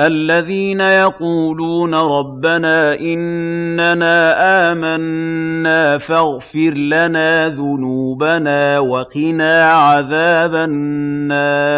الَّذِينَ يَقُولُونَ رَبَّنَا إِنَّنَا آمَنَّا فَاغْفِرْ لَنَا ذُنُوبَنَا وَقِنَا عَذَابَ النَّارِ.